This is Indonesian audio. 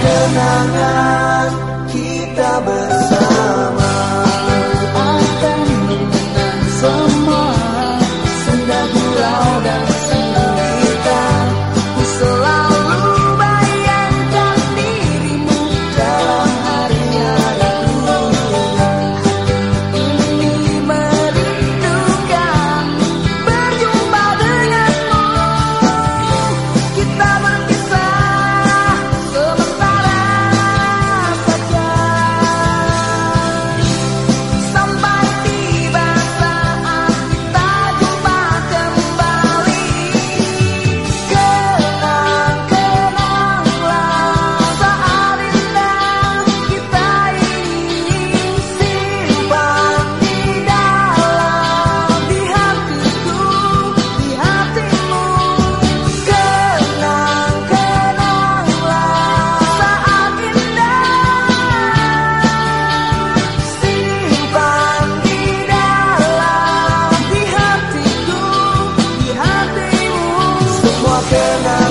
kenangan. walking out.